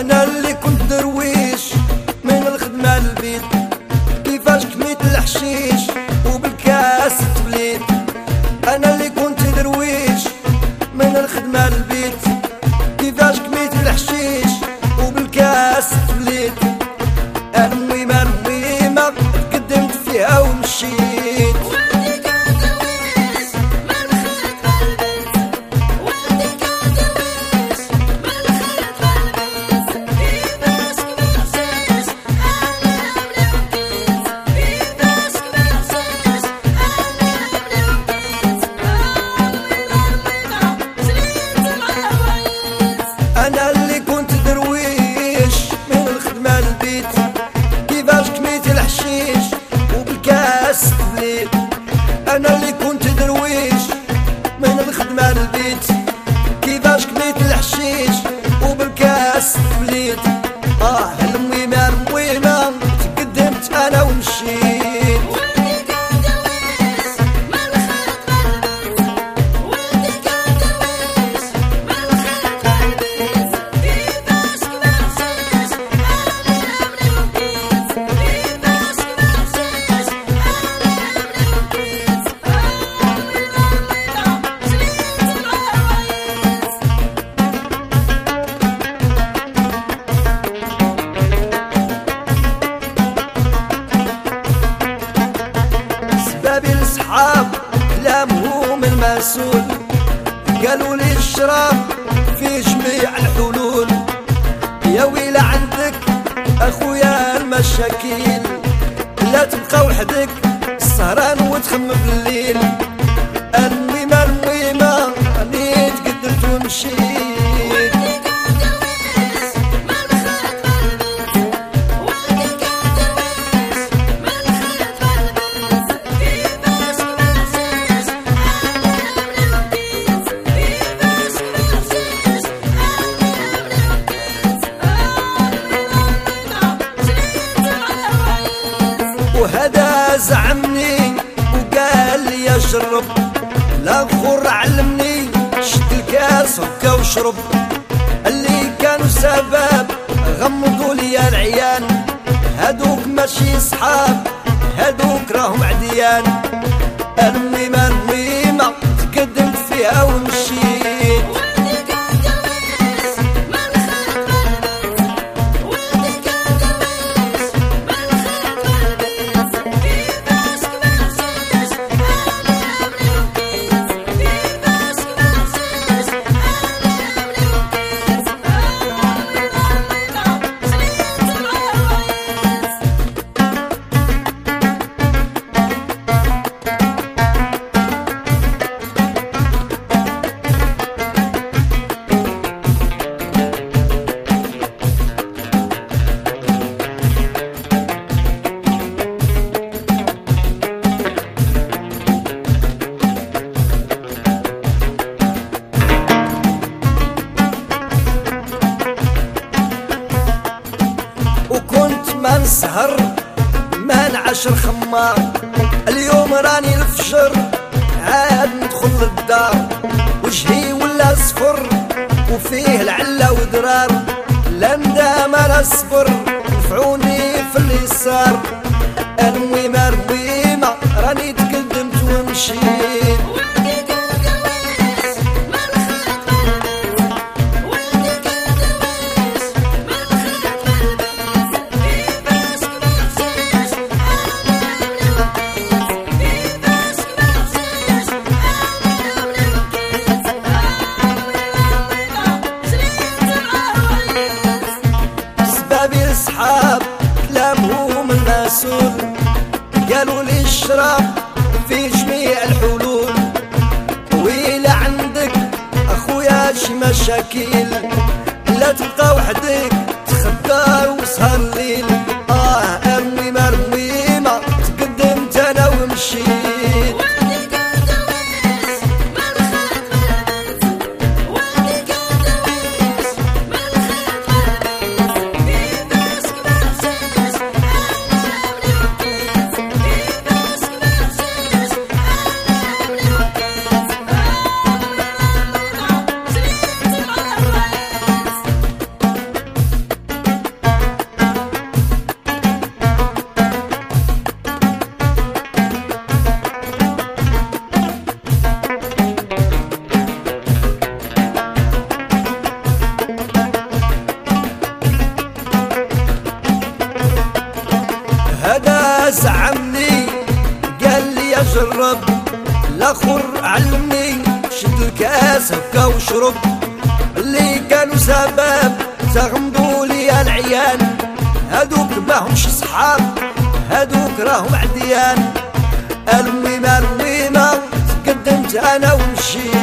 أنا اللي كنت درويش من الخدمة للبيت كيفاش كميت الحشيش وبالكاس تبليت. أنا اللي كنت درويش من الخدمة للبيت المسؤول قالوا لي الشراب في جميع الحلول. يا ويل عندك أخويا المشاكل لا تبقى وحدك سهران وتخم بالليل. الميمة الميمة راني تقدمت ومشيت زعمني وقال لي اشرب. الآخر علمني شد الكاس هكا وشرب. اللي كانوا سبب غمضوا لي العيان. هادوك ماشي صحاب هادوك راهم عديان. الميمة الميمة تقدمت فيها ومشيت. نسهر ما نعشر خمار. اليوم راني الفجر عاد ندخل للدار. وجهي ولا صفر وفيه العلا ودرار. لا ندام لا صبر نفعوني في اليسار. الميمة الميمة راني تقدمت ومشيت الشراب في جميع الحلول. ويلا عندك أخويا شي مشاكل لا تبقى وحدك. اجرب الآخر علمني شد الكاس هكا وشرب اللي كانوا سبب تغمضوا لي العيان. هادوك ماهمش صحاب هادوك راهم عديان. الميمة الميمة تقدمت أنا ومشيت.